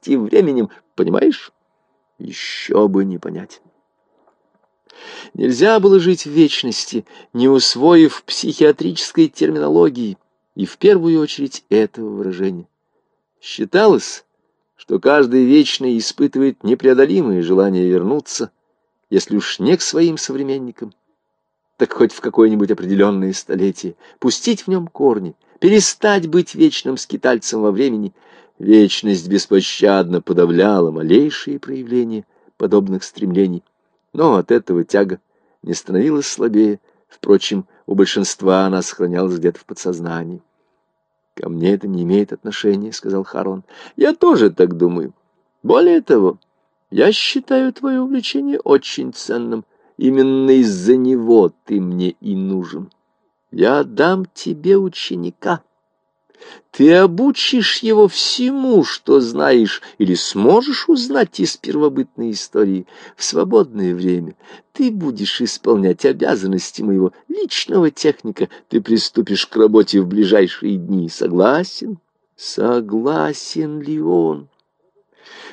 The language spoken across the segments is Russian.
вечности временем. Понимаешь? Еще бы не понять. Нельзя было жить в вечности, не усвоив психиатрической терминологии, и в первую очередь этого выражения. Считалось, что каждый вечный испытывает непреодолимое желание вернуться, если уж не к своим современникам, так хоть в какое-нибудь определенное столетие, пустить в нем корни, перестать быть вечным скитальцем во времени. Вечность беспощадно подавляла малейшие проявления подобных стремлений, но от этого тяга не становилась слабее, впрочем, у большинства она сохранялась где-то в подсознании. «Ко мне это не имеет отношения», — сказал Харлан. «Я тоже так думаю. Более того, я считаю твое увлечение очень ценным. Именно из-за него ты мне и нужен. Я дам тебе ученика». Ты обучишь его всему, что знаешь, или сможешь узнать из первобытной истории в свободное время. Ты будешь исполнять обязанности моего личного техника. Ты приступишь к работе в ближайшие дни. Согласен? Согласен ли он?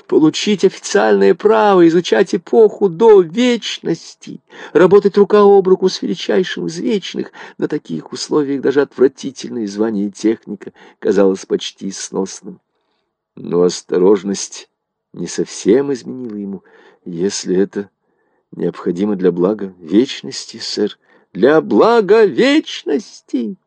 Получить официальное право изучать эпоху до вечности, работать рука об руку с величайшим из вечных. На таких условиях даже отвратительное звание техника казалось почти сносным. Но осторожность не совсем изменила ему, если это необходимо для блага вечности, сэр, для блага вечности.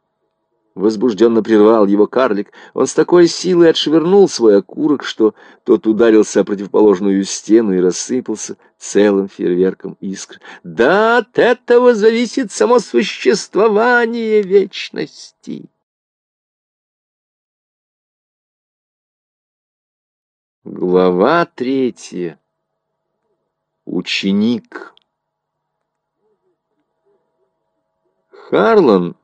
Возбужденно прервал его карлик. Он с такой силой отшвырнул свой окурок, что тот ударился о противоположную стену и рассыпался целым фейерверком искр. Да от этого зависит само существование вечности. Глава третья. Ученик. Харлан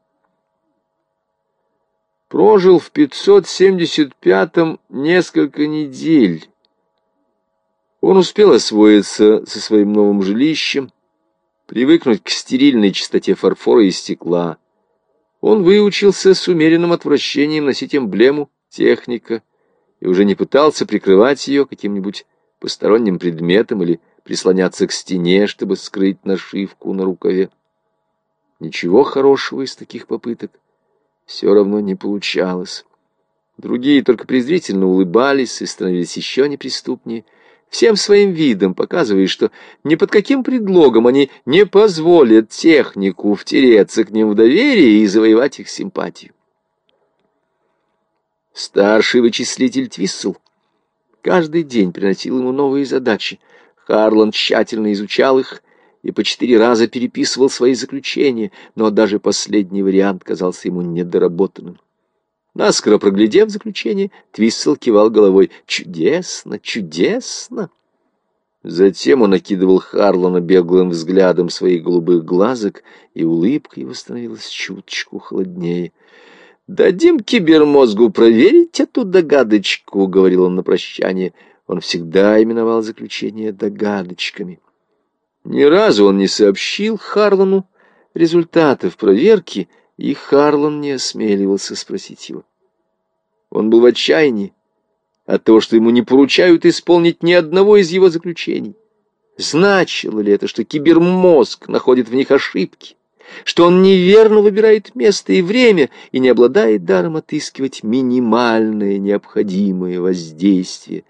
прожил в 575-м несколько недель. Он успел освоиться со своим новым жилищем, привыкнуть к стерильной чистоте фарфора и стекла. Он выучился с умеренным отвращением носить эмблему техника и уже не пытался прикрывать ее каким-нибудь посторонним предметом или прислоняться к стене, чтобы скрыть нашивку на рукаве. Ничего хорошего из таких попыток все равно не получалось. Другие только презрительно улыбались и становились еще неприступнее, всем своим видом показывая, что ни под каким предлогом они не позволят технику втереться к ним в доверие и завоевать их симпатию. Старший вычислитель Твиссел каждый день приносил ему новые задачи. Харлан тщательно изучал их и по четыре раза переписывал свои заключения, но даже последний вариант казался ему недоработанным. Наскоро проглядев заключение, Твиссел кивал головой. «Чудесно, чудесно!» Затем он окидывал Харлона беглым взглядом своих голубых глазок, и улыбка его становилась чуточку холоднее. «Дадим кибермозгу проверить эту догадочку», — говорил он на прощание. Он всегда именовал заключения догадочками. Ни разу он не сообщил Харлану результатов проверки, и Харлан не осмеливался спросить его. Он был в отчаянии от того, что ему не поручают исполнить ни одного из его заключений. Значило ли это, что кибермозг находит в них ошибки, что он неверно выбирает место и время и не обладает даром отыскивать минимальное необходимое воздействие